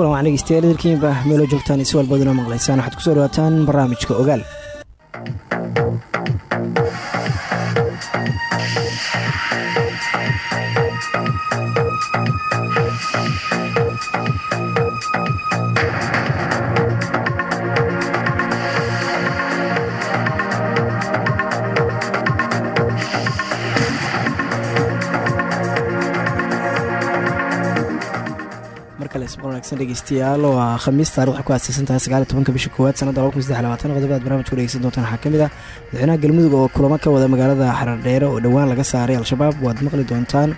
kulan waan dhegeystayaal idilkiinba meelo joogtaan isi walbad inoo maqlaysaan. Waxaad ku soo dhawaataan barnaamijka ogaal wanaagsan dhegeystayaal waa khamiis taarikh ku aaseysan tahay sagaal tobanka bisha koowaad sanadda laba kun saddex labaatan. Qodob aad barnamijku doontaan. Waxaa ka mid ah madaxweynaha galmudug oo kulamo ka wada magaalada xaradheere oo dhowaan laga saaray al-shabaab. Waad maqli doontaan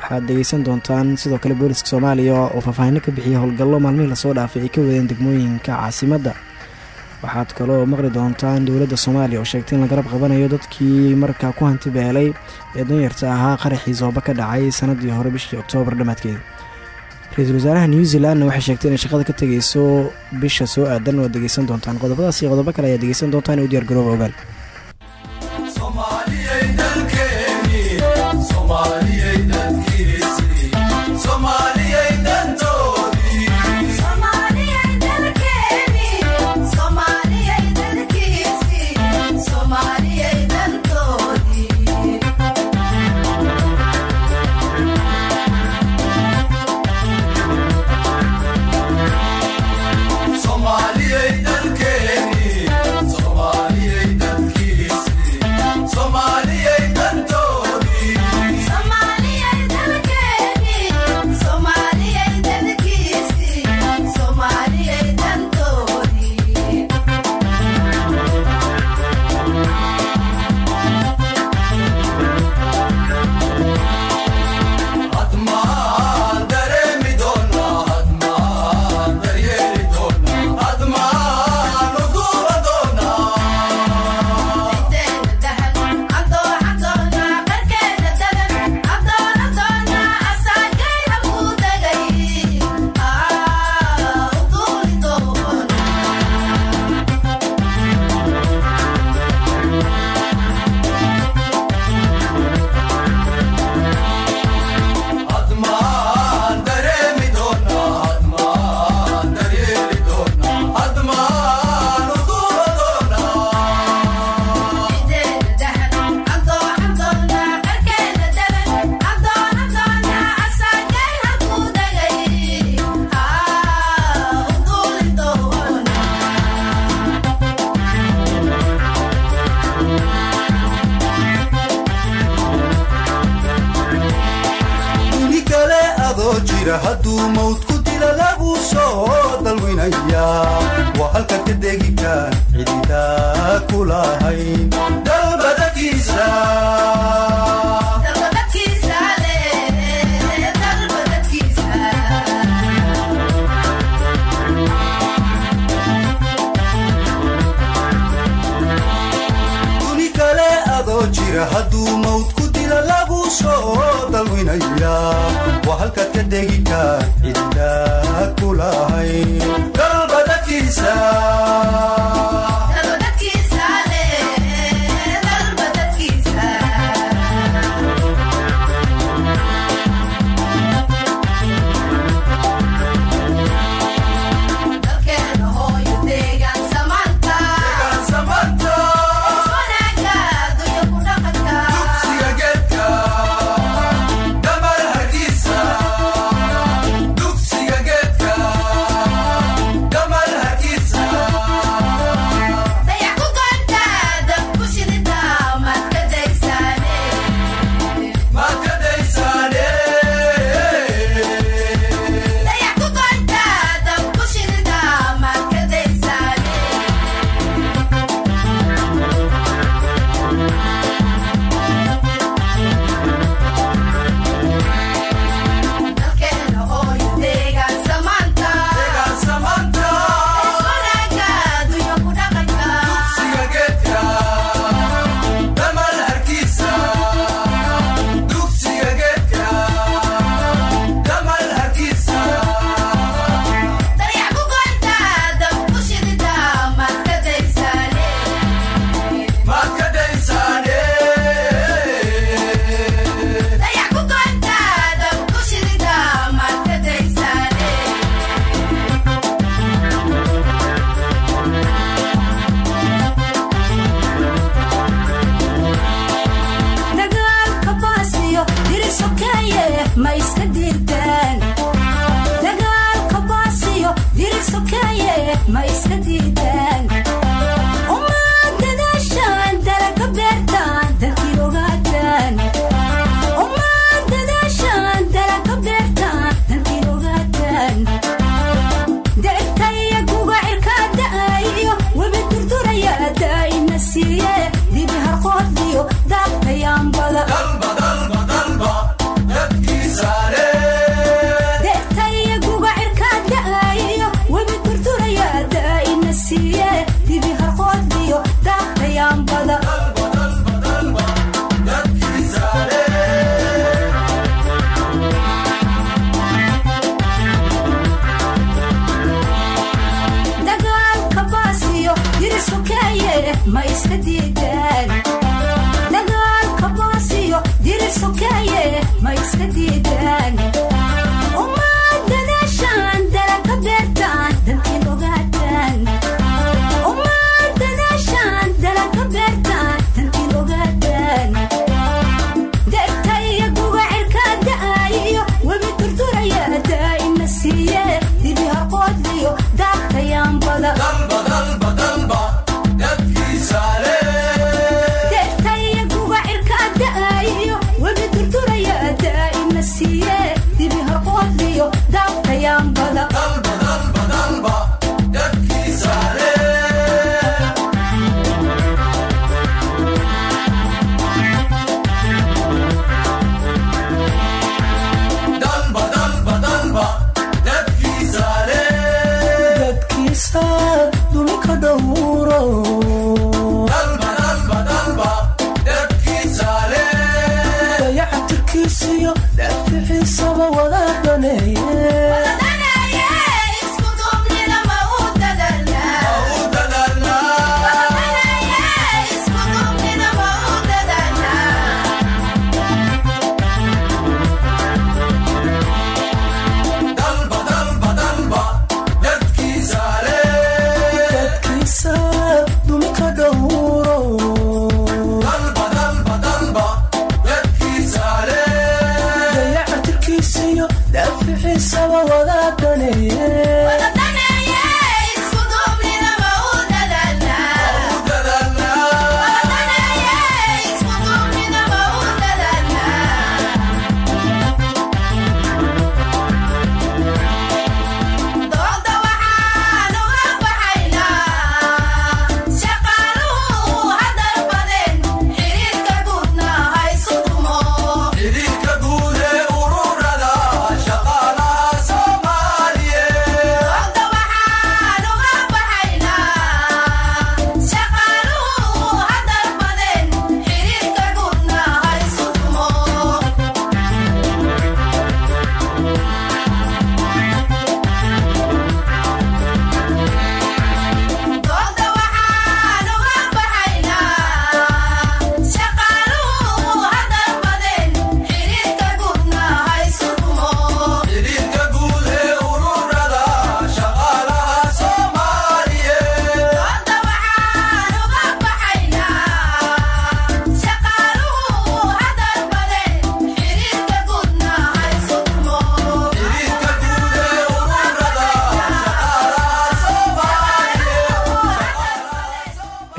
waxaad dhegeysan doontaan. Sidoo kale booliska soomaaliya oo faahfaahino ka bixiyay howlgallo maalmihii la soo dhaafay ay ka wadeen degmooyinka caasimadda waxaad kaloo maqli doontaan dowladda soomaaliya oo sheegtay in la garab qabanayo dadkii markaa ku hanti beelay ee danyarta ahaa qaraxii sooba ka dhacay sanadii hore bishii oktoobar dhammaadkeeda ra'iisul wasaaraha new zealandna waxay sheegtay inay shaqada ka tegeyso bisha soo aadan oo degeysan doontaan. Qodobadaas iyo qodobo kale ayaa degeysan doontaan u diyaar garooba ogaal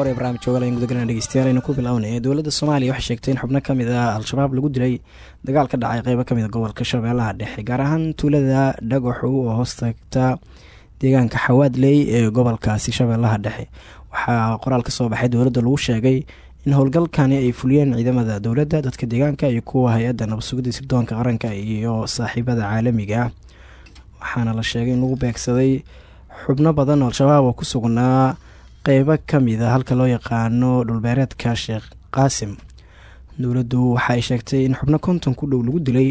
hore barnaamij joogal ayaan gudagalana dhegeystayaal aynu ku bilownay dowladda soomaaliya waxay sheegtay in xubno ka mid ah al-shabaab lagu dilay dagaal ka dhacay qeybo ka mid a gobolka shabeellaha dhexe gaar ahaan tuulada dhagaxu oo hoos deegaanka xawaadley ee gobolkaasi shabeellaha dhexe. Waxaa qoraal ka soo baxay dowladda lagu sheegay in howlgalkani ay fuliyeen ciidamada dowladda dadka deegaanka iyo kuwa hay'adda nabadsugidda sirdoonka qaranka iyo saaxiibada caalamiga ah. Waxaana la sheegay in lagu beegsaday xubno badan oo al-shabaab oo ku sugnaa qeybo ka mid a halka loo yaqaano dhulbeereedka sheekh qaasim. Dowladdu waxa ay sheegtay in xubno konton ku dhow lagu dilay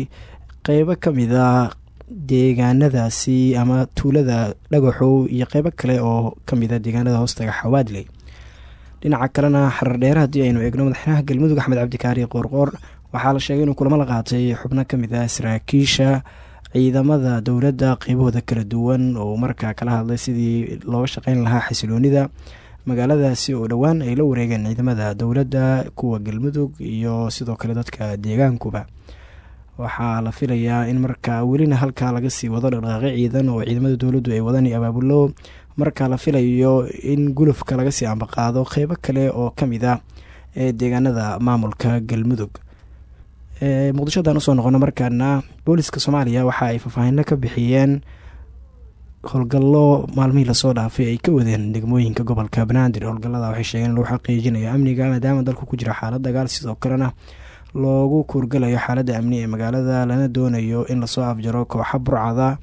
qeybo ka mid a deegaanadaasi ama tuulada dhagaxow iyo qeybo kale oo ka mid a deegaanada hoostaga xawaadley dhinaca kalena xarar dheere haddii aynu eegno madaxweynaha galmudug axmed cabdikaari qoorqoor waxaa la sheegay inuu kulamo la qaatay xubno ka mid ah saraakiisha ciidamada dowladda qeybahooda kala duwan oo markaa kala hadlay sidii looga shaqeyn lahaa xasiloonida magaaladaasi oo dhowaan ay la wareegeen ciidamada dowladda kuwa galmudug iyo sidoo kale dadka deegaankuba. Waxaa la filayaa in markaa welina halkaa laga sii wado dhaqdhaqaaqyo ciidan oo ciidamada dowladdu ay wadani abaabulo markaa la filayo in gulufka laga sii ambaqaado qeybo kale oo ka mid ah ee deegaanada maamulka galmudug. Muqdisho haddaan u soo noqono markaana booliska soomaaliya waxa ay faahfaahino ka bixiyeen howlgallo maalmihii la soo dhaafay ay ka wadeen degmooyinka gobolka banaadir. Howlgallada waxay sheegeen in lagu xaqiijinayo amniga maadaama dalku ku jira xaalad dagaal sidoo kalena loogu kuurgalayo xaaladda amni ee magaalada lana doonayo in la soo afjaro kooxa burcada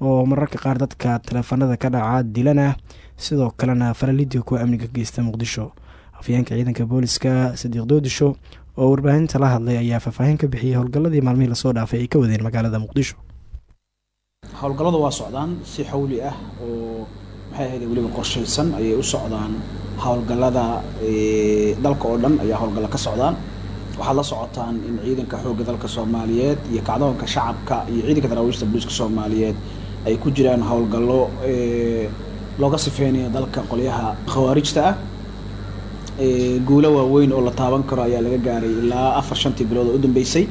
oo mararka qaar dadka taleefanada ka dhaca dilana sidoo kalena faralidii kuwa amniga geysta muqdisho. Afyeenka ciidanka booliska sadiiq doodisho oo warbaahinta la hadlay ayaa faahfaahin ka bixiyey howlgalladii maalmihii la soo dhaafay ay ka wadeen magaalada muqdisho howlgalladu waa socdaan si xawli ah oo maxay ahayd weliba qorshaysan ayay u socdaan howlgallada dalka oo dhan ayaa howlgallo ka socdaan. Waxaad la socotaan in ciidanka xoogga dalka soomaaliyeed iyo kacdoonka shacabka iyo ciidanka daraawiishta booliiska soomaaliyeed ay ku jiraan howlgallo looga sifeynayo dalka qolyaha khawaarijta ah. Guulo waaweyn oo la taaban karo ayaa laga gaaray ilaa afar shantii bilood oo u dambeysay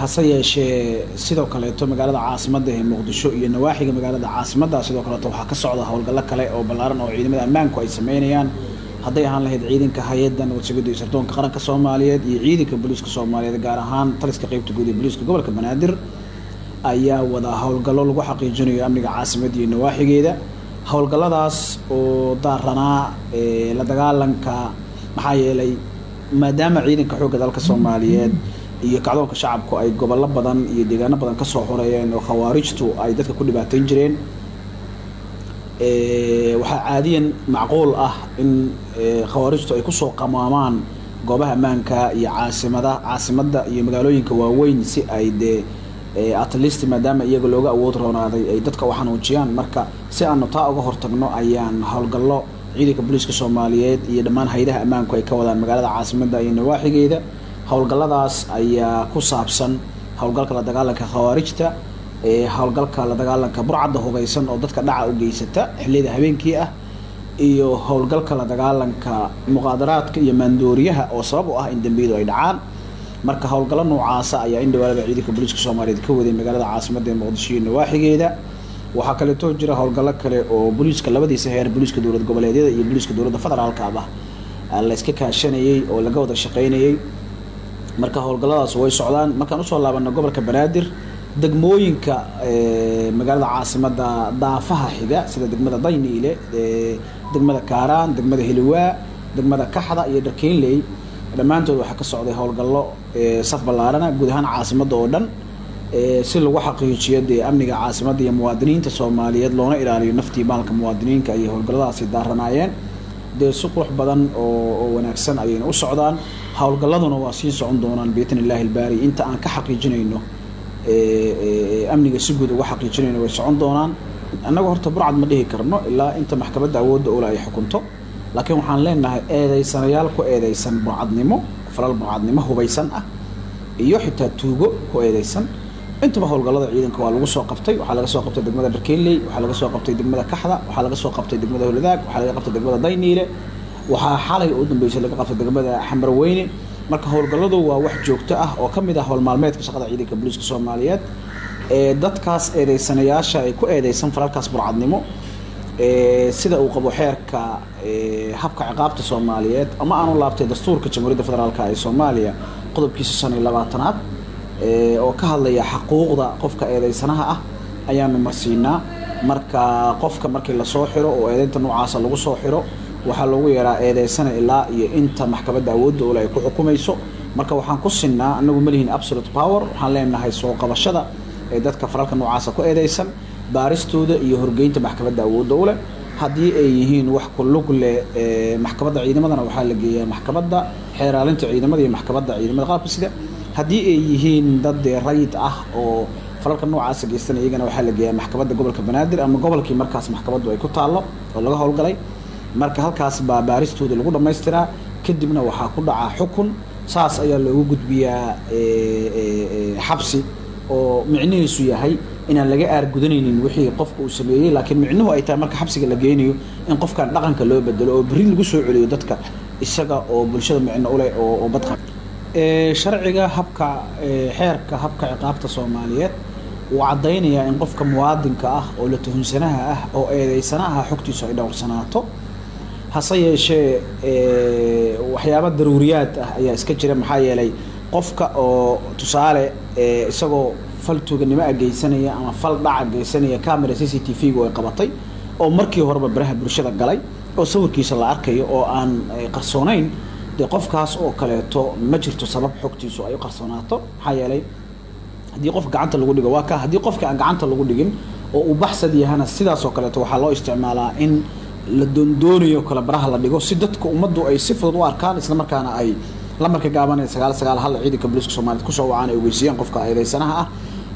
hase yeeshee sidoo kaleeto magaalada caasimadda ee muqdisho iyo nawaaxiga magaalada caasimadda sidoo kaleeto waxaa ka socda howlgallo kale oo ballaaran oo ciidamada ammaanku ay sameynayaan hadday ahaan lahayd ciidanka hay'adda nabadsugidda iyo sirdoonka qaranka soomaaliyeed iyo ciidanka booliiska soomaaliyeed gaar ahaan taliska qeybta guud ee booliiska gobolka banaadir ayaa wada howlgallo lagu xaqiijinayo amniga caasimadda iyo nawaaxigeeda. Howlgalladaas oo daaranaa la dagaalanka maxaa yeelay maadaama ciidanka xoogga dalka soomaaliyeed iyo kacdoonka shacabku ay gobollo badan iyo deegaano badan ka soo xoreeyeen oo khawaarijtu ay dadka ku dhibaateyn jireen. Waxaa caadiyan macquul ah in khawaarijtu ay ku soo qamaamaan goobaha ammaanka iyo caasimada caasimadda iyo magaalooyinka waaweyn si ay dee atlist maadaama iyaga looga awood roonaaday ay dadka u xanuujiyaan. Marka si aanu taa uga hortagno ayaan howlgallo ciidanka booliiska soomaaliyeed iyo dhammaan hay'adaha ammaanku ay ka wadaan magaalada caasimadda iyo nawaaxigeeda howlgalladaas ayaa ku saabsan howlgalka la dagaalanka khawaarijta howlgalka la dagaalanka burcadda hubeysan oo dadka dhaca u geysata xilliyada habeenkii ah iyo howlgalka la dagaalanka muqaadaraadka iyo maandooriyaha oo sabab u ah in dambiyadu ay dhacaan. Marka howlgallo noocaasa ayaa in dhawaanada ciidanka booliiska soomaaliyeed ka waday magaalada caasimadda ee muqdisho iyo nawaaxigeeda waxaa kaleetoo jira howlgallo kale oo booliiska labadiisa heer booliiska dowlad goboleedyada iyo booliiska dowladda federaalkaaba la iska kaashanayey oo laga wada shaqeynayey marka howlgalladaas way socdaan. Markaan u soo laabano gobolka banaadir degmooyinka magaalada caasimadda daafaha xiga sida degmada dayniile degmada kaaraan degmada hiliwaa degmada kaxda iyo dharkeynley dhammaantood waxaa ka socday howlgallo saf ballaarana guud ahaan caasimadda oo dhan. Si lagu xaqiijiyo dee amniga caasimadda iyo muwaadiniinta soomaaliyeed loona ilaaliyo naftii maalka muwaadiniinka ayay howlgalladaasi daaranaayeen dee si qurux badan oo wanaagsan ayayna u socdaan. Howlgalladuna waa sii socon doonaan biidn illaahi ilbaari inta aan ka xaqiijinayno amniga si guud uga xaqiijinayno way socon doonaan. Annaga horta burcad ma dhihi karno ilaa inta maxkamadda awoodda ula ay xukunto. Laakiin waxaan leenahay eedeysanayaal ku eedeysan burcadnimo falal burcadnimo hubaysan ah iyo xitaa tuugo ku eedeysan intaba howlgallada ciidanka waa lagu soo qabtay. Waxaa laga soo qabtay degmada dharkeynley waxaa laga soo qabtay degmada kaxda waxaa laga soo qabtay degmada holadaag waxaa laga qabtay degmada dayniile. Waxaa xalay u dambeysay laga qabtay degmada xambarweyne. Marka howlgalladu waa wax joogto ah oo ka mid ah howlmaalmeedka shaqada ciidanka booliiska soomaaliyeed ee dadkaas eedeysanayaasha ay ku eedeysan falalkaas burcadnimo sida uu qabo xeerka habka ciqaabta soomaaliyeed ama aanu laabtay dastuurka jamhuuriyadda federaalk ee soomaaliya qodobkiisa shan iyo labaatanaad oo ka hadlaya xaquuqda qofka eedeysanaha ah ayaanu marsiinaa marka qofka markii la soo xiro oo eedeynta noocaasa lagu soo xiro waxaa loogu yeeraa eedeysana ilaa iyo inta maxkamadda awoodda ule ay ku xukumayso. Marka waxaan ku sinnaa anagu malihin absolute power waxaan leenahay soo qabashada ee dadka faralka noocaasa ku eedeysan baaristooda iyo horgeynta maxkamadda awoodda u leh. Haddii ay yihiin wax ku lug leh maxkamadda ciidamadana waxaa la geeyaa maxkamadda xeeraalinta ciidamada iyo maxkamadda ciidamada qalabka sida haddii ay yihiin dad dee rayid ah oo falalka noocaasa geystan iyagana waxaa la geeyaa maxkamadda gobolka banaadir ama gobolkii markaas maxkamaddu ay ku taallo oo laga howlgalay. Marka halkaas baa baaristooda lagu dhammaystiraa kadibna waxaa ku dhacaa xukun. Saas ayaa loogu gudbiyaa xabsi oo micnihiisu yahay inaan laga aargudanaynin wixii qofka uu sameeyey. Laakiin micnuhu ay tahay marka xabsiga la geynayo in qofkan dhaqanka loo bedelo oo beri lagu soo celiyo dadka isaga oo bulshada micno uleh oo badqa sharciga habka ee, xeerka habka ciqaabta soomaaliyeed wuu caddaynayaa in qofka muwaadinka ah oo la tuhunsanaha ah oo eedeysanaha xogtiisu ay dhowrsanaato. Hase yeeshee ee, waxyaaba daruuriyaad ah ayaa iska jira maxaa yeelay qofka oo tusaale isagoo fal tuuganimo ah geysanaya ama fal dhaca geysanaya camera c c t v-gu ay qabatay oo markii horeba baraha bulshada galay oo sawirkiisa la arkayo oo aan qarsoonayn dee qofkaas oo kaleeto ma jirto sabab xogtiisu ay u qarsoonaato. Maxaa yeelay haddii qof gacanta lagu dhigo waa ka haddii qofka aan gacanta lagu dhigin oo uu baxsad yahana sidaas oo kaleeto waxaa loo isticmaalaa in la doondoonayo kale baraha la dhigo si dadka ummaddu ay si fudud u arkaan isla markaana ay lamarka gaaban ee sagaal sagaal hal ciidanka booliiska soomaaliyeed ku soo wacaan ay ogeysiiyaan qofka eedeysanaha ah.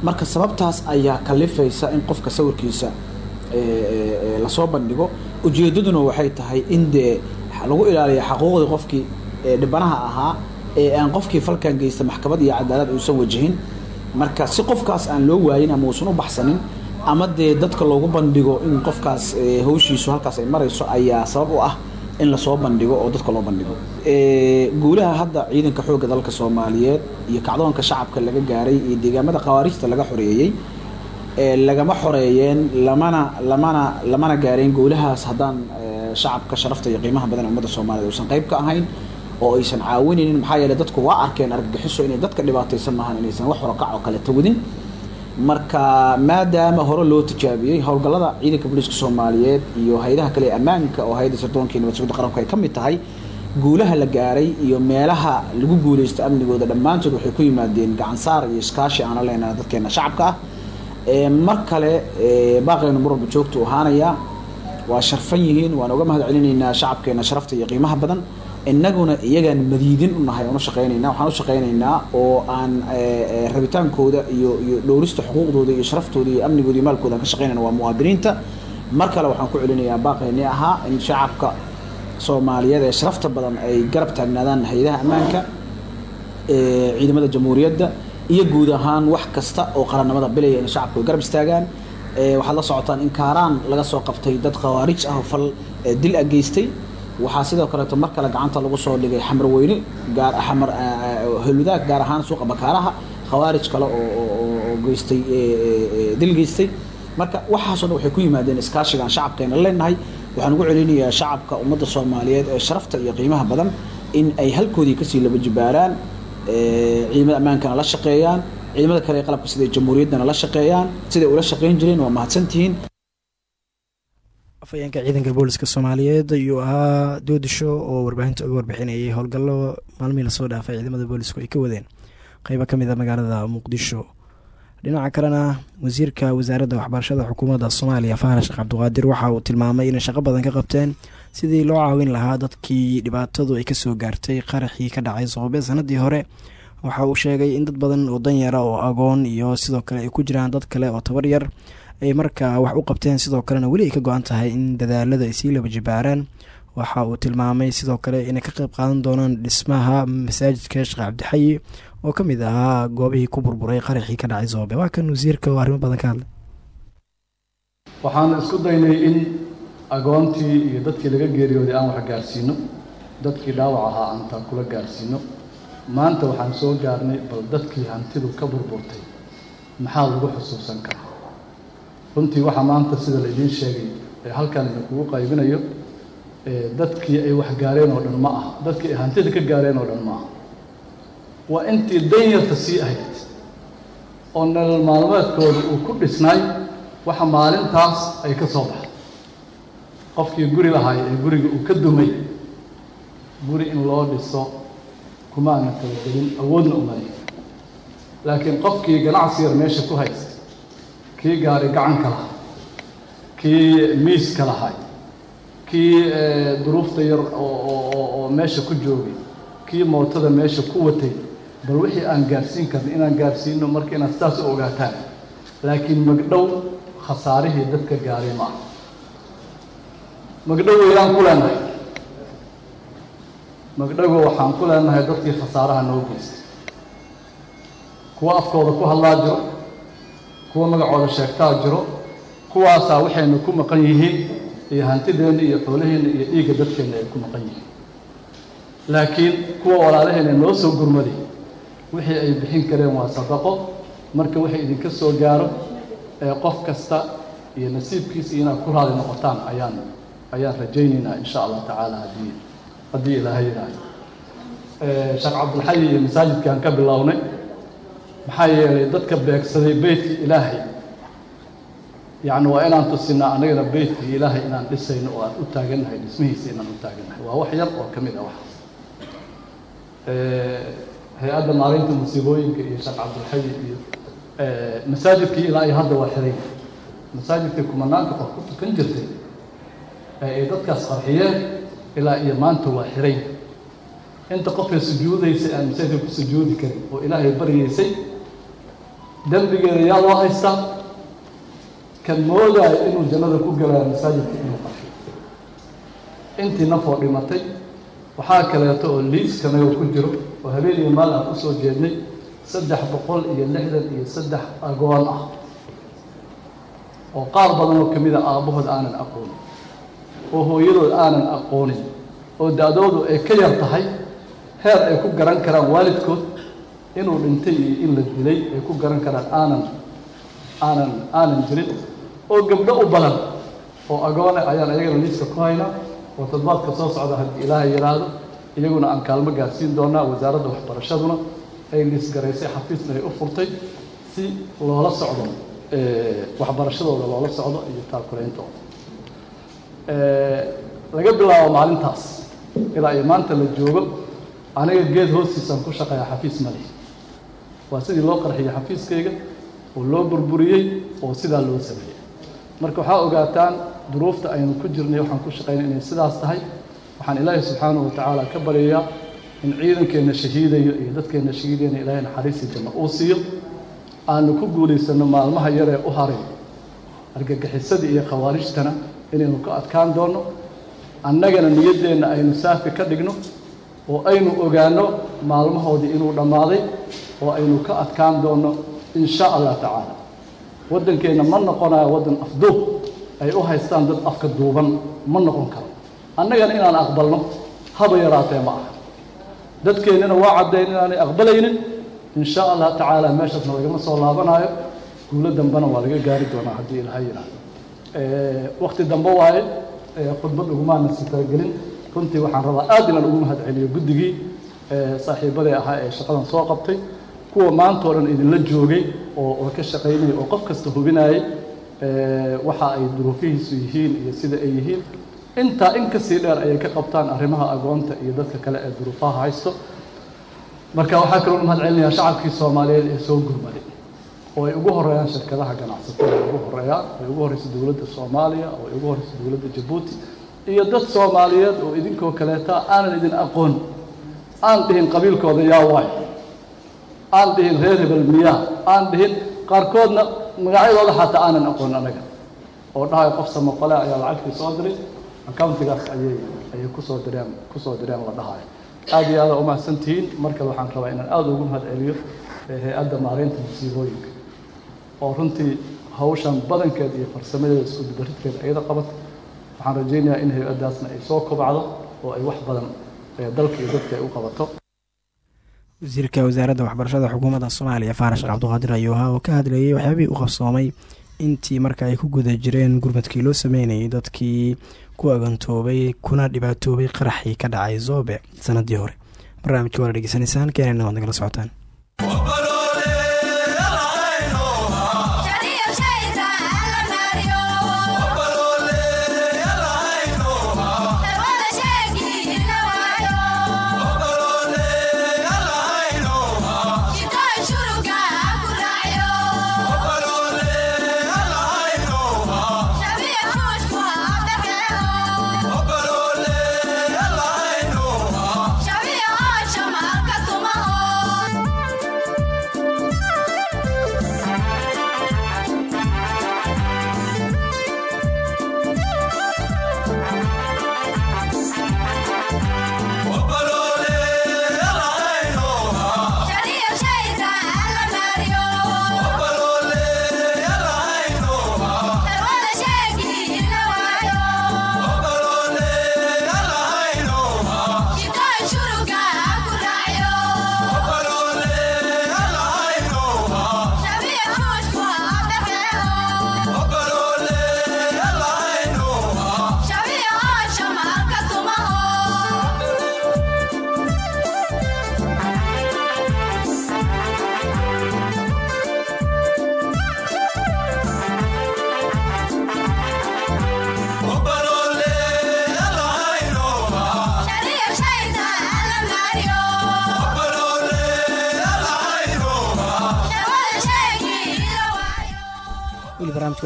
Marka sababtaas ayaa kalifaysa in qofka sawirkiisa la soo bandhigo. Ujeedaduna waxay tahay in dee lagu ilaaliyo xaquuqdii qofkii ee, dhibanaha ahaa ee aan qofkii falkan geysta maxkamad iyo cadaalad uusan wajihin marka si qofkaas aan loo waayin ama uusan u baxsanin ama dee dadka loogu bandhigo in qofkaas hawshiisu halkaas ay marayso ayaa sabab u ah in la soo bandhigo oo dadka loo bandhigo. Guulaha hadda ciidanka xoogga dalka soomaaliyeed iyo kacdoonka shacabka laga gaaray iyo deegaamada khawaarijta laga xoreeyey ee, lagama xoreeyeen lamana lamana lamana gaareen guulahaas haddaan shacabka sharafta iyo qiimaha badan ummadda soomaaliyeed uusan qayb ka ahayn oo aysan caawinaynin maxaa yeelay dadku waa arkeen argagixiso inay dadka dhibaataysan maahan inaysan wax horakac oo kale tawadin marka maadaama hore loo tijaabiyey howlgallada ciidanka booliiska soomaaliyeed iyo hay'adaha kale ee ammaanka oo hay'adda sirdoonka iyo nabad qaranku ay ka mid tahay guulaha la gaaray iyo meelaha lagu guuleysto amnigooda dhammaantood waxay ku yimaadeen gacan saar iyo iskaashi aan la leenahay dadkeena shacabka ah. Mar kale baaqaynu mar walba joogtu ahaanayaa waa sharfan yihiin waan uga mahad celinaynaa shacabkeena sharafta iyo qiimaha badan innaguna iyagaan madiidin u nahay aan u shaqaynaynaa waxaan u shaqaynaynaa oo aan ee, ee, rabitaankooda iyo iyo dhowrista xuquuqdooda iyo sharaftooda iyo amnigooda iyo maalkooda aan ka shaqaynayna waa muwaadiniinta. Mar kale waxaan ku celinayaa baaqaynii ahaa in shacabka soomaaliyeed ee sharafta badan ay garab taagnaadaan hay'adaha ammaanka ee, ciidamada jamhuuriyadda iyo guud ahaan wax kasta oo qarannimada bilaya in shacabku ay garab istaagaan. Waxaad la socotaan in kaaraan laga soo qabtay dad khawaarij ah oo fal dil geystay waxaa sidoo kaleeto mar kale gacanta lagu soo dhigay xamar weyne gaar xamar holudaag gaar ahaan suuqa bakaaraha khawaarij kale oo geystay ee, dil geystay. Marka waxaasoo dhan waxay ku yimaadeen iskaashigaan shacabkeena leenahay waxaan ugu celinayaa shacabka ummadda soomaaliyeed ee sharafta iyo qiimaha badan in ay halkoodii ka sii laba jibaaraan ciidamada ammaankana la shaqeeyaan ciidamada kale ee qalabka sida jamhuuriyaddana la shaqeeyaan siday ula shaqeyn jireen waa mahadsantihiin afhayeenka ciidanka booliska soomaaliyeed ayuu ahaa doodisho oo warbaahinta uga warbixinayay howlgallo maalmihii la soo dhaafay ciidamada boolisku ay ka wadeen. Qeybo ka mid a magaalada muqdisho. Dhinaca kalena wasiirka wasaaradda waxbarashada xukuumadda soomaaliya faarash sheekh cabdiqaadir waxa uu tilmaamay inay shaqo badan ka qabteen sidii loo caawin lahaa dadkii dhibaatadu ay ka soo gaartay qaraxii ka dhacay soobe sanadii hore waxa uu sheegay in dad badan oo danyara oo agoon iyo sidoo kale ay ku jiraan dad kale oo tabar yar ay markaa wax u qabteen sidoo kalena weli ay ka go-an tahay in dadaalada ay sii laba jibaaraan waxa uu tilmaamay sidoo kale inay ka qeyb qaadan doonaan dhismaha masaajidka sheekh cabdixayi oo ka mid ahaa goobihii ku burburay qaraxii ka dhacay soobe waa kan wasiirka oo arrimo badan ka hadlay waxaan isku daynay in agoontii iyo dadkii laga geeriyooday aan wax gaarsiino dadkii dhaawac ahaa aan taa kula gaarsiino. Maanta waxaan soo gaarnay bal dadkii hantidu ka burburtay. Maxaa lagu xusuusan karaa runtii waxaa maanta sida la idiin sheegay ee halkan idinkugu qaybinayo dadkii ay wax gaareen oo dhan ma aha. Dadkii ay hantida ka gaareen oo dhan ma aha. Waa intii danyarta sii ahayd oo nolol maalmeedkooda uu ku dhisnaay waxa maalintaas ay ka soo baxday. Qofkii guri lahaay ee guriga uu ka dumay guri in loo dhiso kuma aanan talagelin awoodna umali laakiin qofkii ganacsi yar meesha ku haysta kii gaari gacanka lahaa. Kii miiska lahay kii duruufta yar oo meesha ku joogay. Kii mootada meesha ku watay. Bal wixii aan gaarsiin karna inaan gaarsiino marka inaad sidaas u ogaataan. Laakiin magdhow khasaarihii dadka gaaray ma ah magdhow weynaan ku leenahay. Magdhogo waxaan ku leenahay dadkii khasaaraha noo geystay. Kuwa afkooda ku hadlaa jiro kuwa magacooda sheegtaa jiro kuwaasaa waxayna ku maqan yihiin iyo hantideenna iyo xoolaheenna iyo dhiigga dadkeenna ay ku maqan yihiin. Laakiin kuwa walaalaheenna noo soo gurmaday wixii ay bixin kareen waa sadaqo marka waxay idinka soo gaaro ee qof kasta iyo nasiibkiisa inaad ku raali noqotaan ayaan ayaan rajaynaynaa insha allah tacaala haddii haddii ilaahay yidhaahay sheekh cabdulxayi iyo masaajidkaan ka bilownay maxaa yeelay dadka beegsaday beytkii ilaahay. Yacni waa inaan tusinaa annagana beytkii ilaahay inaan dhisayno oo aan u taagannahay dhismihiisa inaan u taagannahay waa wax yar oo ka mid ah waxaas hay'adda maalinta musiibooyinka iyo sheekh cabdulxayi iyo masaajidkii ilaa iyo hadda waa xiray. Masaajidkii kumanaanka qof ku tukan jirtay ee ay dadkaas qarxiyeen ilaa iyo maanta waa xiray. Inta qofkay sujuudaysay aan masaajidka ku sujuudi karin oo ilaahay baryaysay dembigeeda yaa loo haystaa kan moodaayo inuu jannada ku galaayo masaajidka inuu qarxiyo intii nafoo dhimatay waxaa kaleeto oo liiskanaga ku jiro oo habeen iyo maalin aan u soo jeednay saddex boqol iyo lixdan iyo saddex agoon ah. Oo qaar badan oo ka mid a aabbahood aanan aqoonin oo hooyadood aanan aqoonin oo da-doodu ay ka yar tahay heer ay ku garan karaan waalidkood inuu dhintay iyo in la dilay ay ku garan karaan aanan aanan aanan jirin oo gabdho u badan oo agoone ayaan ayagana liiska ku haynaa oo toddobaadka soo socda haddii ilaahay yidhaahdo iyaguna aan kaalmo gaarsiin doonaa wasaaradda waxbarashaduna ay liisgaraysay xafiisna ay u furtay si loola socdo waxbarashadooda loola socdo iyo taakulaintooda laga bilaabo maalintaas. Ilaa iyo maanta la joogo. Aniga geed hoostiisaan ku shaqeeya xafiis mali waa sidii loo qarxiyey xafiiskayga oo loo burburiyey oo sidaa loo sameeyey. Marka waxaa ogaataan duruufta aynu ku jirnay waxaan ku shaqaynay inay sidaas tahay. Waxaan ilaahay subxaanahu watacaala ka baryayaa in ciidankeenna shahiidayo iyo dadkeenna shahiidayna ilaahay naxariisii janno uu siiyo. Aanu ku guulaysanno maalmaha yaree u haray argagixisadii iyo khawaarijtana inaynu ka adkaan doonno. Annagana niyaddeenna aynu saafi ka dhigno oo aynu ogaanno maalmahoodii inuu dhammaaday oo aynu ka adkaan doonno in sha allah tacaala waddankeenna ma noqonayo waddan afduub ay u haystaan dad afka duuban ma noqon karo. Annagana inaan aqbalno haba yaraatee ma aha. Dadkeennana waa caddayn inaanay aqbalaynin in sha allah tacaala meeshaasna lagama soo laabanayo guulo dambena waa laga gaari doonaa haddii ilahay yidhaahdo wakti dambe waaye khudbad ugumaana si talagelin runtii waxaan rabaa aad inaan ugu mahad celiyo guddigii saaxiibaday ahaa ee shaqadan soo qabtay kuwa maanta oo dhan idinla joogay oo ka shaqaynaya oo qof kasta hubinayay waxa ay duruufihiisu yihiin iyo sida ay yihiin. Intaa in ka sii dheer ayay ka qabtaan arrimaha agoonta iyo dadka kale ee duruufaha haysto. Marka waxaa kaloo mahad celinayaa shacabkii soomaaliyeed ee soo gurmaday oo ay ugu horeeyaan shirkadaha ganacsatada ay ugu horeeyaan ay ugu horeyso dowladda soomaaliya oo ay ugu horeyso dowladda jabuuti iyo dad soomaaliyeed oo idinkoo kaleeta aanan idin aqoon aan dhihin qabiilkooda yaa waay aan dhihin reer hebel miyaa. Aan dhihin qaarkoodna magacyadooda xataa aanan aqoon anaga. Oo dhahayo qof samaqole ayaa lacagtii soo diray accountigaas ayay ayay ku soo direen ku soo direen la dhahayo aad iyo aada umahadsan tihiin mar kale waxaan rabaa inaan aada ugu mahad celiyo hay'adda maareynta musiibooyinka. Oo runtii hawshan badankeed iyo farsamadeeda isku dubaridkeeda iyada qabata waxaan rajaynayaa in hay'addaasna ay soo kobcdo oo ay wax badan dalka iyo dadka ay u qabato wasiirka wasaaradda waxbarashada xukuumadda soomaaliya faarash cabduqaadir ayuu ahaa oo ka hadlayay waxyaabihii u qabsoomay intii marka ay ku guda jireen gurmadkii loo sameynayay dadkii ku agantoobay kuna dhibaatoobay qaraxii ka dhacay zoobe sanadii hore. Barnaamijka waala dhegeysanaysaan keenana waad nagala socotaan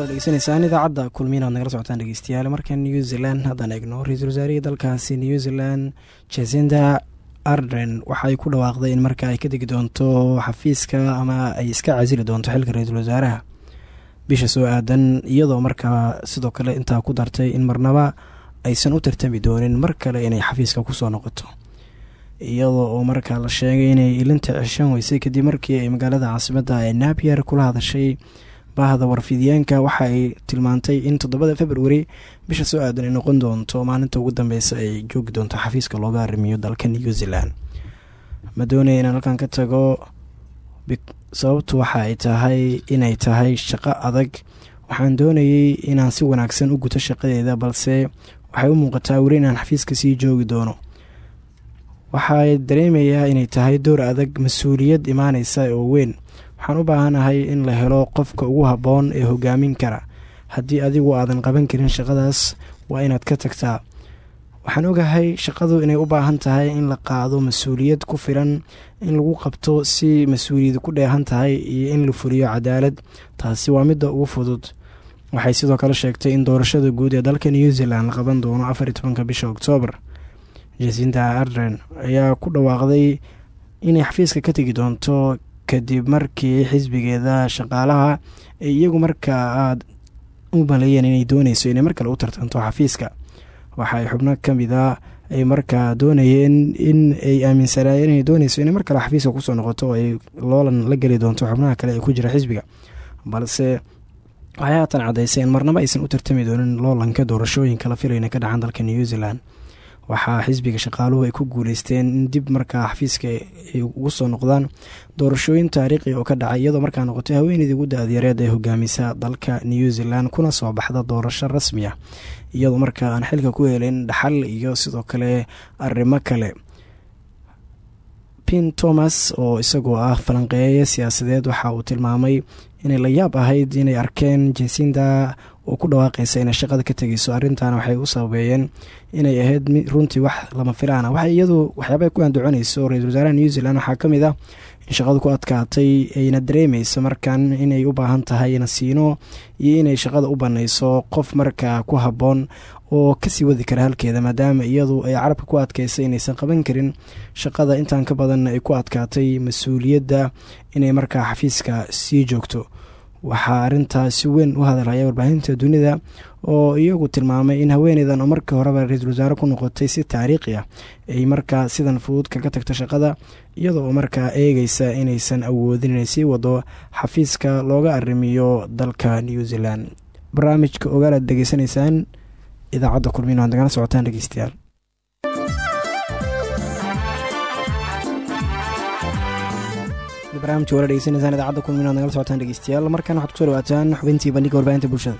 dhegeysanaysaan. Idaacadda kulmiina ad nagala socotaan dhegeystayaal marka new zealand haddaan eegno ra'iisul wasaarihii dalkaasi new zealand jasinda arden waxay ku dhawaaqday in marka ay ka degi doonto xafiiska ama ay iska casili doonto xilka ra'iisul wasaaraha. Bisha soo aadan iyadoo markaa sidoo kale intaa ku dartay in marnaba aysan u tartami doonin mar kale inay xafiiska ku soo noqoto. Iyadoo oo markaa la sheegay inay ilinta ceshan weysay kadib markii ay magaalada caasimadda ee napier kula hadashay baahda warfidyaanka waxa ay tilmaantay in toddobada februari bisha soo aadan ay noqon doonto maalinta ugu dambeysa ay joogi doonto xafiiska looga arrimiyo dalka new zealand. Ma doonaya inaan halkan ka tago? Sababtu waxa ay tahay inay tahay shaqo adag. Waxaan doonayay inaan si wanaagsan u guto shaqadeeda balse waxay u muuqataa weli inaan xafiiska sii joogi doono. Waxay dareemayaa inay tahay door adag mas'uuliyad imaaneysa oo weyn waxaan u baahanahay in la helo qofka ugu habboon ee hogaamin kara. Haddii adigu aadan qaban karin shaqadaas waa inaad ka tagtaa. Waxaan ogahay shaqadu inay u baahan tahay in la qaado mas'uuliyad ku filan in lagu qabto si mas'uuliyad ku dheehan tahay iyo in la fuliyo cadaalad. Taasi waa midda ugu fudud. Waxay sidoo kale sheegtay in doorashada guud ee dalka new zealand la qaban doono afar iyo tobanka bisha oktoobar jasinda arden ayaa ku dhawaaqday inay xafiiska ka tegi doonto kadib markii xisbigeeda shaqaalaha iyagu markaa aada u maleeyeen inay dooneyso inay mar kale u tartanto xafiiska waxa ay xubno ka mid a ay markaa doonayeen in ay aaminsanaayeen inay dooneyso inay mar kale xafiiska ku soo noqoto oo ay loolan la geli doonto xubnaha kale ee ku jira xisbiga. Balse waxay haatan caddaysay in marnaba aysan u tartami doonin loolanka doorashooyinka la filayna ka dhacan dalka new zealand waxaa xisbiga shaqaaluhu ay ku guuleysteen in dib markaa xafiiska ay ugu soo noqdaan doorashooyin taariikhi oo ka dhacay iyadoo markaa noqotay haweeneydii ugu da'adyareed ee hogaamisa dalka new zealand kuna soo baxda doorasho rasmi ah. Iyadoo markaa aan xilka ku helin dhaxal iyo sidoo kale arrimo kale. Pin thomas oo isagoo ah falanqeeye siyaasadeed waxa uu tilmaamay inay la yaab ahayd inay arkeen jasinda oo ku dhawaaqaysa inay shaqada ka tegeyso. Arrintaana waxay u sababeeyeen inay ahayd runtii wax lama filaana. Waxa iyadu waxyaaba ku andaconayso ra'isul wasaaraha new zealand. Waxaa ka mid ah in shaqadu ku adkaatay ayna dareemeyso markan inay u baahan tahay nasiino iyo inay shaqada u baneyso qof markaa ku habboon oo ka sii wadi kara halkeeda maadaama iyadu ay carabka ku adkeysay inaysan qaban karin shaqada intaan ka badanna ay ku adkaatay mas'uuliyadda inay markaa xafiiska sii joogto waxaa arrintaa si weyn u hadalhaya warbaahinta dunida oo iyagu tilmaamay in haweeneydan oo markii horeba ra'iisul wasaare ku noqotay si taariikhi ah ay markaa sidan fudud kaga tagto shaqada iyada markaa eegeysa inaysan awoodin inay sii wado xafiiska looga arrimiyo dalka new zealand. Barnaamijka ogaalaad degeysanaysaan idaacadda kulmiin waad nagala socotaan dhegeystayaal barnaamijka wala dhegeysanaysaan idaacadda kulmin ad nagala socotaan dhegeystayaal. Markan waxaad ku soo dhawaataan xubintii bandhiga warbaahinta bulshada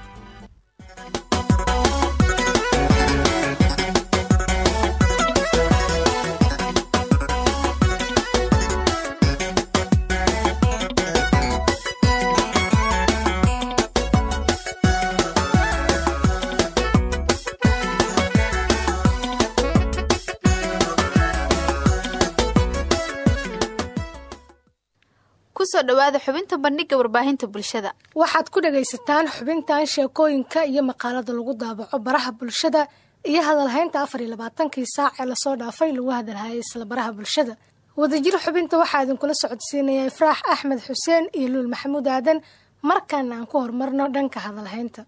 ku soo dhawaada xubinta bandhiga warbaahinta bulshada. Waxaad ku dhagaysataan xubintan sheekooyinka iyo maqaalada lagu daabaco baraha bulshada iyo hadalhaynta afar iyo labaatankii saac ee la soo dhaafay lagu hadalhayay isla baraha bulshada. Wadajir xubinta waxaa idinkula socodsiinaya ifraax axmed xuseen iyo luul maxamuud aadan markaana aan ku horumarno dhanka hadalhaynta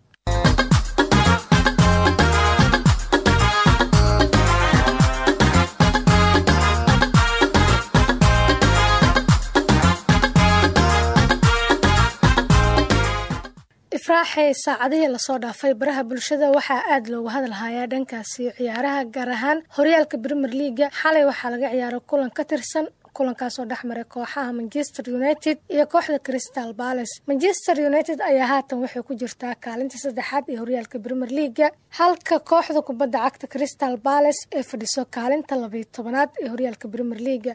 ifraaxee saacadihii la soo dhaafay baraha bulshada waxaa aad loogu hadalhayaa dhankaasi ciyaaraha gaar ahaan horyaalka brimer leaga xalay waxaa laga ciyaaray kulan ka tirsan kulankaasoo dhexmaray kooxaha manchester united iyo kooxda crystal bales manchester united ayaa haatan waxay ku jirtaa kaalinta saddexaad ee horyaalka brimer leaga halka kooxda kubadda cagta crystal bales ee fadhiso kaalinta labayo tobanaad ee horyaalka brimer leaga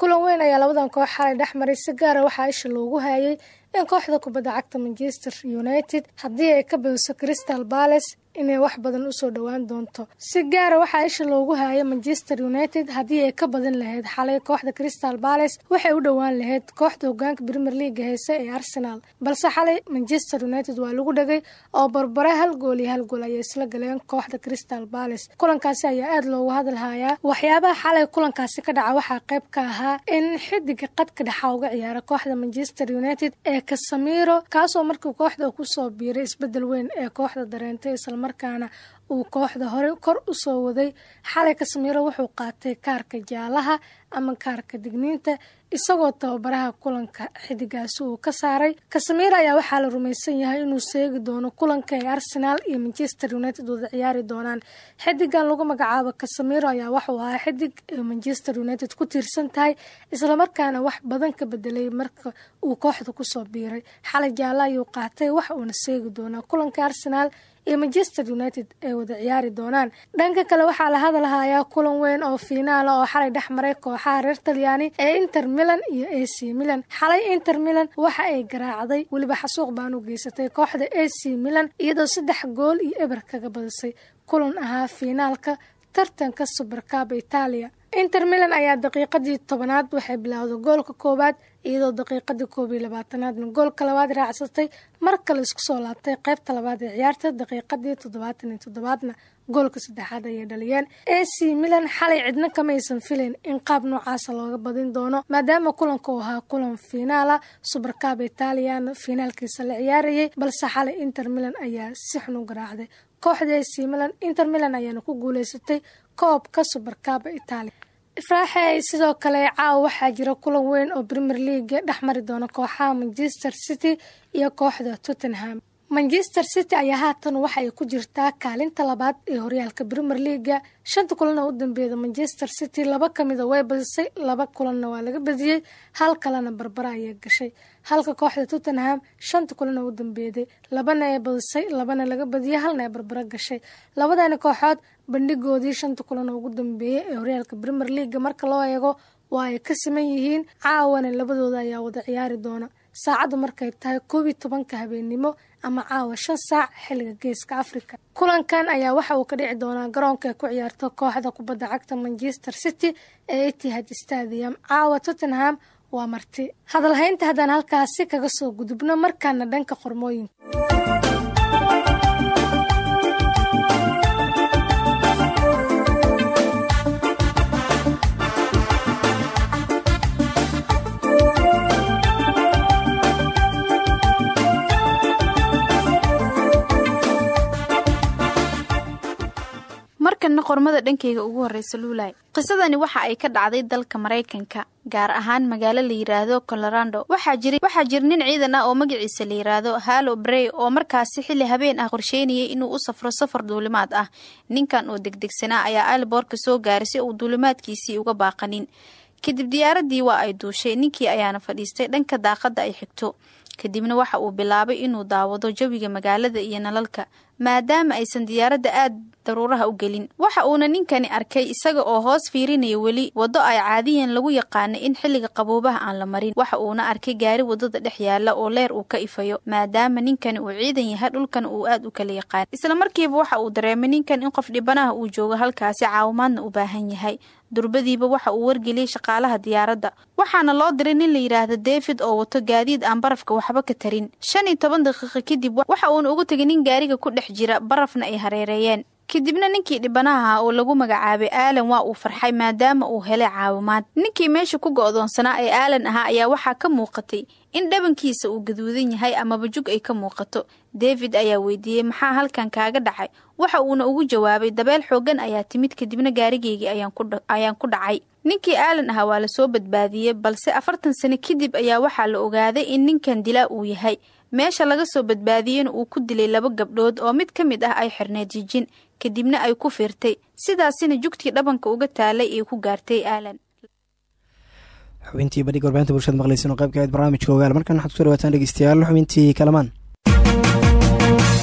kulan weyn ayaa labadan koox xalay dhex maray si gaara waxaa isha loogu hayay in kooxda kubadda cagta manchester united haddii ay ka badiso crystal bales inay wax badan u soo dhowaan doonto. Si gaara waxaa isha loogu haaya manchester united haddii ay ka badan lahayd xalay kooxda crystal bales waxay u dhowaan lahayd kooxda hogaanka brimer leaga heese ee arsenal. Balse xalay manchester united waa lagu dhagay oo barbare hal gool iyo hal gool ayay isla galeen kooxda crystal bales kulankaasi ayaa aada loogu hadalhayaa waxyaabaha xalay kulankaasi ka dhaca waxaa qayb ka ahaa in xidiga qadka dhexa uga ciyaara kooxda manchester united ee kasamiro kaasoo markii kooxda ku soo biiray isbeddel weyn ee kooxda dareentay islamarkaana uu kooxda hore kor u soo waday xalay kasamiro wuxuu qaatay kaarka jaalaha ama kaarka digniinta isagoo tababaraha kulanka xidigaasi uu ka saaray. Kasamiro ayaa waxaa la rumaysan yahay inuu seegi doono kulanka ay arsenal iyo manchester united wada ciyaari doonaan. Xidigan lagu magacaabo kasamiro ayaa waxuu ahaa xidig ee manchester united ku tiirsan tahay islamarkaana wax badan ka bedelay marka uu kooxda ku soo biiray. Xalay jaala ayuu qaatay waxa uuna seegi doonaa kulanka arsenal iyo manchester united ay wada ciyaari doonaan. Dhanka kale waxaa la hadalhayaa kulan weyn oo fiinaala oo xalay dhex maray kooxaha reer talyaani ee inter milan iyo a c milan. Xalay inter milan waxa ay garaacday weliba xasuuq baan u geysatay kooxda a c milan iyadoo saddex gool iyo eber kaga badisay kulan ahaa fiinaalka tartanka subarkaba itaaliya inter milan ayaa daqiiqadii tobanaad waxay bilowday goolka koowaad iyadoo daqiiqadii koob iyo labaatanaadna goolka labaad raacsatay mar kale isku soo laabtay qaybta labaad ee ciyaarta daqiiqadii toddobaatan iyo toddobaadna goolka saddexaad ayay dhaliyeen. A c milan xalay cidna kamaysan filayn in qaab noocaasa looga badin doono maadaama kulanka uu ahaa kulan fiinaala subarkaba italian fiinaalkiisa la ciyaarayay balse xalay inter milan ayaa si xun u garaacday. Kooxda a c milan inter milan ayaana ku guuleysatay koobka subarkaba italia ifraaxey sidoo kale caawa waxaa jira kulan weyn oo premier leaga dhex mari doona kooxaha manchester city iyo kooxda tottenham. Manchester city ayaa haatan waxa ay ku jirtaa kaalinta labaad ee horyaalka premier leaga shanta kulanna u dambeeda manchester city laba kamida way badisay laba kulanna waa laga badiyey hal kalena barbara ayaa gashay. Halka kooxda tottenham shanta kulanna u dambeeday labana ay badisay labana laga badiyey halna ay barbaro gashay. Labadani kooxood bandhigoodii shanta kulanna ugu dambeeyey ee horyaalka premier leaga marka loo eego waa ay ka siman yihiin caawana labadooda ayaa wada ciyaari doona. Saacaddu markay tahay koob iyo tobanka habeennimo ama caawa shan saac xilliga geeska africa kulankan ayaa waxa uu ka dhici doonaa garoonka ay ku ciyaarto kooxda kubadda cagta manchester city ee itihad stadium. Caawa tottenham waa marti. Hadalhaynta haddaan halkaasi kaga soo gudubno markaana dhanka qormooyinka markana qormada dhankeyga ugu horeysa luulay qisadani waxa ay ka dhacday dalka maraykanka gaar ahaan magaalo la yiraahdo colorado. Waxaa jira nin ciidan ah oo magaciisa la yiraahdo halo brey oo markaasi xilli habeen ah qorsheynayay inuu u safro safar duulimaad ah. Ninkan oo degdegsanaa ayaa alboorka soo gaaray si uu duulimaadkiisii uga baaqanin. Kadib diyaaraddii waa ay duushay ninkii ayaana fadhiistay dhanka daaqadda ay xigto. Kadibna waxa uu bilaabay inuu daawado jawiga magaalada iyo nalalka maadaama aysan diyaaradda aad daruuraha u gelin. Waxa uuna ninkani arkay isaga oo hoos fiirinaya weli waddo ay caadiyan lagu yaqaana in xilliga qaboobaha aan la marin. Waxa uuna arkay gaari waddada dhex yaalla oo leer uu ka ifayo maadaama ninkani uu ciidan yahay dhulkan uu aad u kala yaqaan. Isla markiiba waxa uu dareemay ninkan in qof dhibanaha uu joogo halkaasi caawimaadna u baahan yahay. Durbadiiba waxa uu wargeliyey shaqaalaha diyaaradda. Waxaana loo diray nin la yidhaahdo david oo wato gaadiid aan barafka waxba ka tarin. Shan iyo toban daqiiqo kadib waxa uuna ugu tegay nin gaariga ku dhex jira barafna ay hareereeyeen kadibna ninkii dhibanaha oo lagu magacaabay aalan waa uu farxay maadaama uu helay caawimaad. Ninkii meesha ku go'doonsanaa ee aalan ahaa ayaa waxaa ka muuqatay in dhabankiisa uu gaduudan yahay amaba jug ay ka muuqato. David ayaa weydiiyey maxaa halkan kaaga dhacay? Waxa uuna ugu jawaabay dabeel xooggan ayaa timid kadibna gaarigeygii ayaan ku dhacay. Ninkii aalan ahaa waa la soo badbaadiyey balse afartan sano kadib ayaa waxaa la ogaaday in ninkan dilaa uu yahay meesha laga soo badbaadiyeyna uu ku dilay laba gabdhood oo mid ka mid ah ay xirneed jijin kadibna ay ku fiirtay sidaasina jugtii dhabanka uga taalay ee ku gaartay aalan xubintii badhiga warbaahinta bulshada maqleysan oo qaybka ahayd barnaamijka ogaal. Markan waxaad dhawaataan dhegeystayaal xubintii kalamaan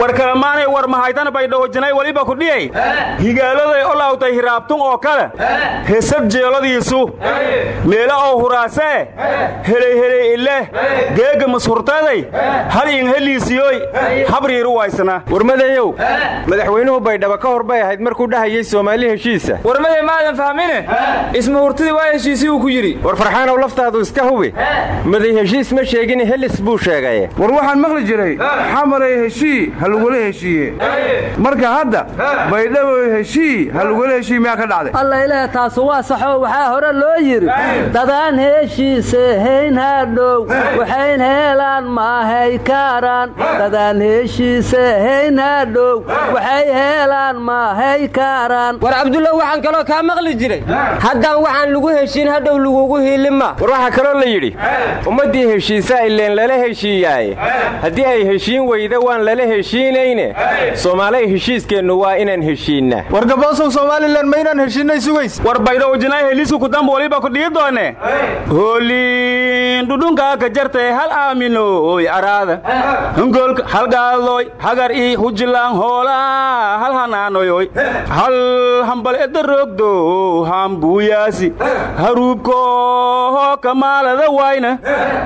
war kalamaanay war mahaytan baydhowojinay weliba kudhiyey higaaladay olawtay hiraabtun oo kale hesab jeeladiisu meela oo huraasee heleyheley ileh geega mashurtaday hal in heliisiyoy habriiru waysna warmadeeyow madaxweynuhu baydhaba ka hor bay ahayd markuu dhahayey soomaali heshiisa. Warmadey maadan fahmine? Isma hurtidii waa heshiisi uu ku yidhi. War farxaanow laftaadu iska hubi. Maday heshiis ma sheegin helis buu sheegaye war waxaan maqli jiray xamaray heshii ha lagula heshiiye marka hadda baydhabo heshii ha lagula heshii miyaa ka dhacday? Alla ilaah taasu waa saxoo waxaa hore loo yidhi dadaan heshiise hayn hadhow waxayn heelaan maahay kaaraan. Dadaan heshiise hayn hadhow waxay heelaan maahay kaaraan. War cabdulla waxaan kaloo kaa maqli jiray. Haddaan waxaan lagu heshiin hadhow lagugu hiilinma war waxaa kaloo la yidhi ummaddii heshiisa ileen lala heshiiyaaye. Haddii ay heshiin weyda waan lala heshiinayne soomaalay heshiiskeennu waa inaan heshiinnaa war gaboosow somalilan ma inaan heshiinay sugays war baydhowjinay heliisku kudamba waliba kudhigi doone. Hooliin dhudhunkaa ka jartay hal aaminooy araada. Hungolka halgaadoy hagar ii hujilaan hoolaa hal hanaanoyoy hal hambal edarogdo hambuuyaasi haruubkooho kamaalada wayna.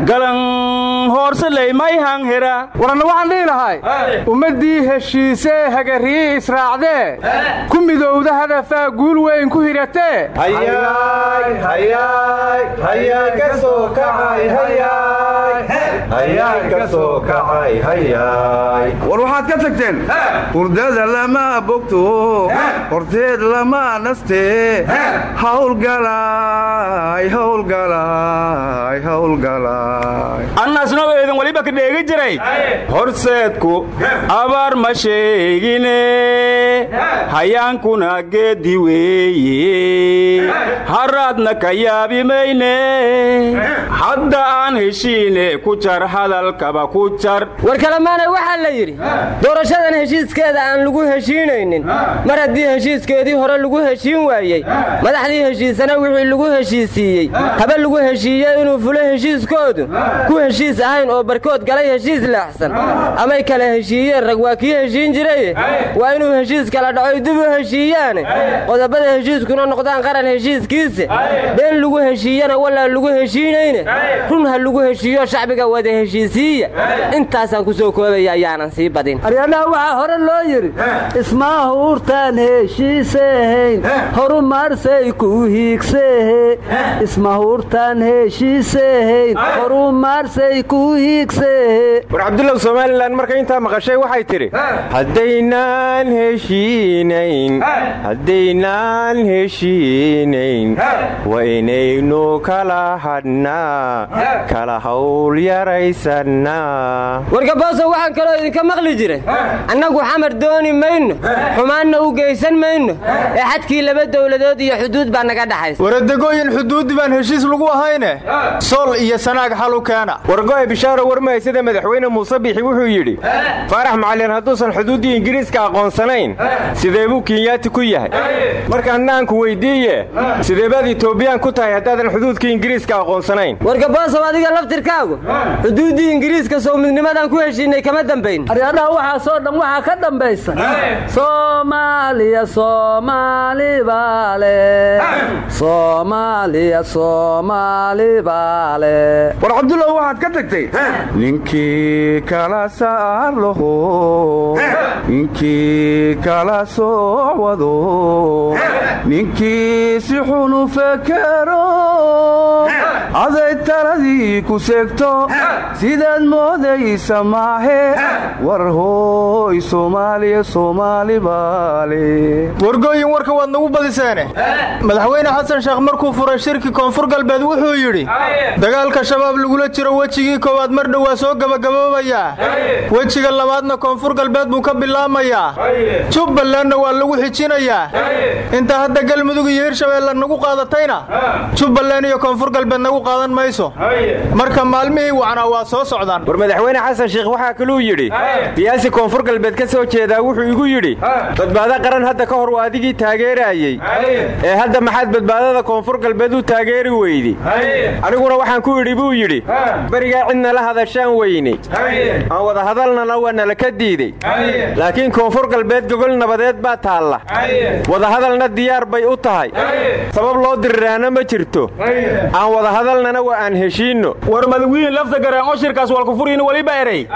Galan hoorsaley may hanghera waranna waxaan dhihi lahay ummaddii heshiisee hagarriyi israacdee ku midowda hadafaa guul weyn ku hiratee war waxaad ka tagteen? Hurdada lama bogto horteed lama nastee hawlgalay hawlgalay hawlgalay annasno eedan weliba ka dheegi jiray. Horseedku abaar ma sheegine. Hayaankuna geeddi weeye. Haraadna ka yaabi mayne hadda aan heshiine ku jar hadalkaba ku jar war kalamaana waxaa la yidhi doorashadan heshiiskeeda aan lagu heshiinaynin. Mar haddii heshiiskeedii hore lagu heshiin waayey madaxdii heshiisana wixii lagu heshiisiiyey. Haba lagu heshiiye inuu fulo heshiiskoodu? Ku heshiis ahayn oo barkood galay heshiis leexsan amay kala heshiiyeen rag waa kii heshiin jiraye waa inuu heshiis kala dhacoy dib u heshiiyaane? Qodobada heshiiskuna noqdaan qaran heshiiskiise. Been lagu heshiiyana walaa lagu heshiinayne? Run ha lagu heshiiyo shacbiga wada heshiisiiya. Intaasaan ku soo koobaya ayaanan sii badin. Aryadhaha waxaa hore loo yidhi ismahuurtaan heshiisehayn horumarsay ku hiigsehe ismahuurtaan heshiisehayn horumarsay ku hiigsehe war cabdullaw somalilan markay intaa maqashay waxay tidhi haddaynaan heshiinayn haddaynaan heshiinayn waa inaynu kala hadhnaa kala hawl yaraysannaa wargabooso waxaan kaloo idinka maqli jiray. Annagu xamar dooni mayno. Xumaanna u geysan mayno. Ee xadkii laba dowladood iyo xuduud baa naga dhaxaysa waradegooyin xuduudi baan heshiis lagu ahayne. Sool iyo sanaag xalu keena. Wargo'e bishaaro sida madaxweyne muuse biixi wuxuu yidhi faarax macalin hadduusan xuduuddii ingiriiska aqoonsanayn. Sidee buu kenyaati ku yahay? Marka hadnaanku weyddiiye sidee baad itoobiyaan ku tahay haddaadan xuduudkii ingiriiska aqoonsanayn? Wargaboosow adiga laftirkaagu xuduuddii ingiriiska sow midnimadaan ku heshiinay kama dambayn. Aryadhaha waxaasoo dhan waxaa ka dambaysa. Soomaaliya soomaali baale. Soomaaliya soomaali baale. War cabdullaw waxaad ka tagtay? Ninkii kala saar laho ninkii kala soo wado ninkii si xunu fekero aday taladii ku segto sidaad moodaysa maahe war hooy soomaaliya soomaali baale wargooyin warka waad nagu badiseene madaxweyne xasan sheekh markuu furay shirki koonfur galbeed wuxuu yidhi dagaalka shabaab lagula jiro wejigii koowaad mar dhow waa soo gebagaboobayaa wejiga labaadna koonfur galbeed buu ka bilaamayaa. Jubbalandna waa lagu xijinayaa. Inta hadda galmudug iyo hirshabeelle nagu qaadatayna. Jubbaland iyo koonfur galbeed nagu qaadan mayso. Marka maalmihii wacnaa waa soo socdaan. War madaxweyne xasan sheekh waxaa kaluu yidhi siyaasi koonfur galbeed ka soo jeedaa wuxuu igu yidhi badbaado qaran hadda ka hor waa adigii taageeraayey ee hadda maxaad badbaadada koonfur galbeed u taageeri weydi? Aniguna waxaan ku idhi buu yidhi berigaa cidna la hadashaan weyne aan wada hadalnana waa nala ka diidey laakiin koonfur galbeed gogol nabadeed baa taalla. Wadahadalna diyaar bay u tahay. Sabab loo diriraana ma jirto. Aan wada hadalnana waa aan heshiinno madawiine lafta gareen oshirkaas walkufuriin waliba erey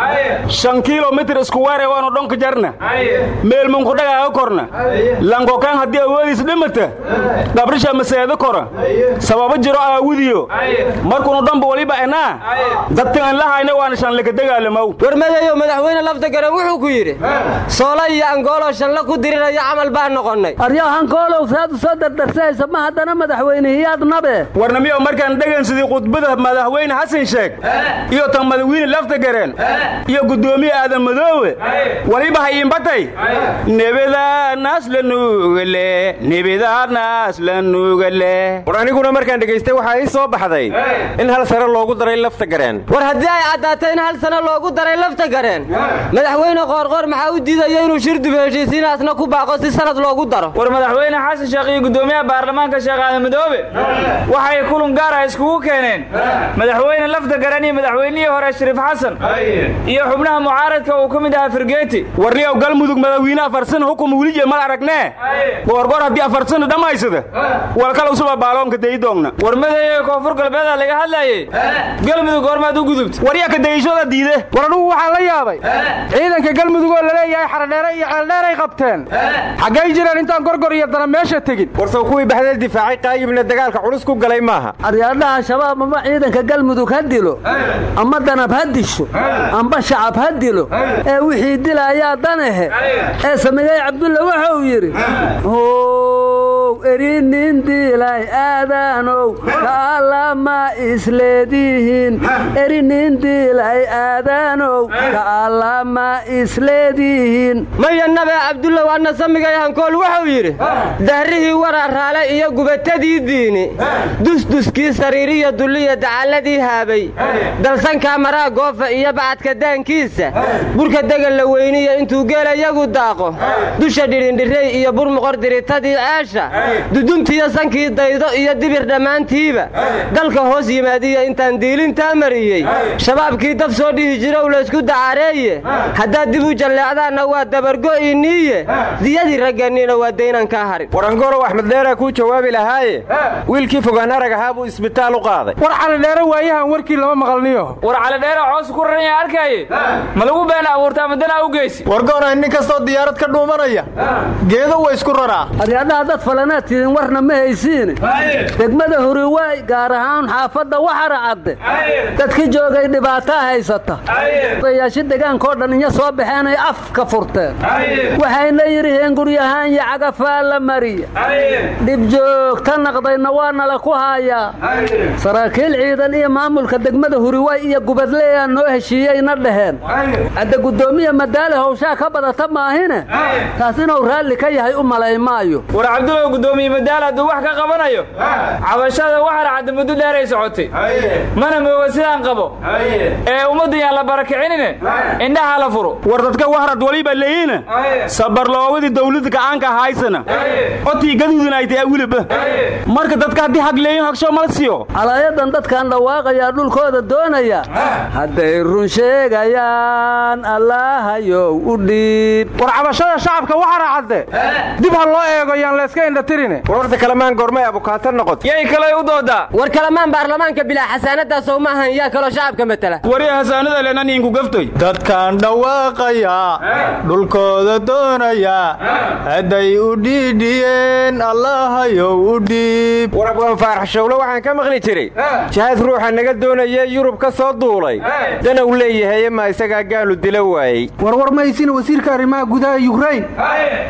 shan kilomitir iskuweere waanu dhonka jarna. Meelmunkudhagaaga korna. Lankokaan haddii awoodiis dhimata gabrisha maseedo kora. Sababo jiro aawudiyo markunu dhanba waliba enaa dadtan aan la hayna waana shanlaka dagaalamow warmadeeyo madaxweyne lafta gareen wuxuu ku yidhi soola iyo angooloo shanla ku diriraya camal baan noqonnay. Aryaa hankoolow saad u soo dardarsahaysa ma haddana madaxweynehiyaad nabe. Warnamiyo markaan dhegaysadii khudbada madaxweyne xasan sheeg iyo tan madawiine lafta gareen. Iyo guddoomiye aadan madoowe. Waliba hayiinbatay nebadaanaas la nuugale. Nebadaanaas la nuugale. War aniguna markaan dhegaystay waxaa ii soo baxday in hal sare loogu daray lafta gareen. War haddii ay caddaatay in hal sano loogu daray lafta gareen madaxweyne qoorqoor maxaa u diidaya inuu shirduba heshiisiinaasna ku baaqo si sanad loogu daro? War madaxweyne xasan sheekh iyo guddoomiyaha baarlamaanka sheekh aadan madoobe waxay kulun gaar ah iskugu keeneen. Madaxweyne lafta gareen iyo madaxweynihii hore shariif xasan iyo xubnaha mucaaradka uu ka mid ahaa firgeeti warniyow galmudug madawiine afarsan hukum wilije mal aragnee? Goorgoor haddii afarsan dhammaysada walkalow suba baaloonka dayidoogna war madeeyo koonfur galbeeda laga hadlaayey galmudug goormaad u gudubta. Waryaa ka degayshooda diide? War anugu waxaan la yaabay. Ciidanka galmudug oo la leeyahay xaradheere iyo ceeldheeray qabteen. Xaggay jireen intaan gorgor iyo dana meesha tegin. Warsow kuwii baxdeel difaacay qaayibna dagaalka culus ku galay maaha. Aryaadhaha shabaab ama ciidanka galmudug ha dilo ama danab ha disho amba shacab ha dilo. Ee wixii dilaayaa danahe. Ee sameeyey cabdulla wuxuu yidhi how erinin dilay aadaanow kaalama isleedihiin erinin dilay aadaanow kaalama isleedihiin maya nabe cabdullow anna samigay hankool wuxuu yidhi dahrihii waraaraale iyo gubatadii diini. Dusduskii sariiriyo dulliya dacalladii haabay. Dalsankaa maraa goofa iyo bacadka daankiisa. Burka degan la weyniya intuu geelayagu daaqo. Dusha dhidhindhirey iyo burmuqor diritadii ceesha duduntiyo sankii daydo iyo dibir dhammaantiiba. Dalka hoos yimaadiyo intaan diilintaa mariyey. Shabaabkii daf soo dhihi jirow laysku dacaareeye haddaad dib u jalleecdaanna waa dabargo'iniiye. Diyadii ragganniina waa daynan kaa harin. Warangorow axmed dheeraa kuu jawaabi lahaaye. Wiilkii fogaan arag ahaa buu isbitaal u qaaday. War calidheere waayahan warkii lama maqalniyo. War calidheere coos ku raran yaa arkaaye. Ma lagu been abuurtaa madanaa u geysi. Wargoonay nin kastoo diyaarad ka dhuumanaya. Geedo wa isku raraa tidin warna ma haysiine degmada huriwaay gaar ahaan xaafadda waxara cadde. Dadki joogay dhibaataa haysata. Odayaasha degaankoo dhan inya soo baxeenay afka furteen waxayna yidhiheen guryahaan iyo cagafaa la mariya. Dhib joogta naqdayna waa nala ku haayaa. Saraakiil ciidan iyo maamulka degmada huriwaay iyo gubadleyaa noo heshiiyeyna dhaheen. Hadda guddoomiya madaale hawshaa ka badata maahine? Taas inuu raalli ka yahay u malay maayo war cabdulow guddoomiye madaal hadduu wax ka qabanayo cabashada waxar cadda muddo dheeray socotay. Mana mooga sidaan qabo. Ee ummadda yaan la barakicinine indhaha la furo. War dadka wahrad waliba leeyina sabarloowadi dawladda gacaanka haysana. Otii gaduudin ay tahay wiliba marka dadka haddii hag leeyin hagsho mala siiyo calaayadan dadkan dhawaaqayaa dhulkooda doonaya. Hadday run sheegayaan allaahayow u dhiib. War cabashada shacabka waxara cadde dib ha loo eego yaan layska indhatirine warwarta kalamaan goormay abukaata noqot. Yay kalay u doodaa war kalamaan baarlamaanka bilaa xasaanadaasoo ma ahan yaa kaloo shacabka matala. Wari hasaanada lenaniinku gaftoy dadkan dhawaaqaya dhulkooda doonaya hadday u dhiidhiyeen allaahayow u dhiib war abwaan faarax shawlo waxaan ka maqli jiray. Jahaad ruuxa naga doonayee yurub ka soo duulay. Dana u leeyahay ma isagaa gaalu dila waayey. Warwar maysin wasiirka arrimaha gudaha yukrain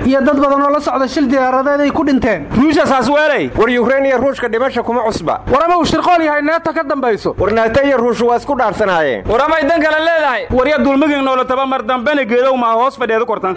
iyo dad badan oo la socda shil diyaaradeed ay ku dhinteen ruushasaas weelay war yukrain iyo ruushka dhimasha kuma cusba war ama uu shirqool yahay neeta ka dambayso war naata iyo ruushu waa isku dhaarsanaayeen war amay dan kale leedahay warya dulmagin noola taba mar dambena geedow maa hoos fadheedu kortan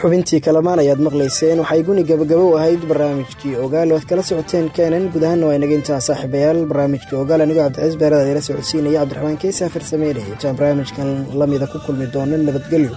xubintii kalamaan ayaad maqlayseen waxay guni gabagabow ahayd barnaamijkii ogaal. Oad kala socoteen keenan guud ahaanna waa inaga intaa saaxiibayaal. Barnaamijkii ogaal anigoo cabdiciis beerada ila socodsiinaya. Cabdiraxmaan keysa farsameynaya intaan barnaamijkan lamida ku kulmi doono nabadgelyo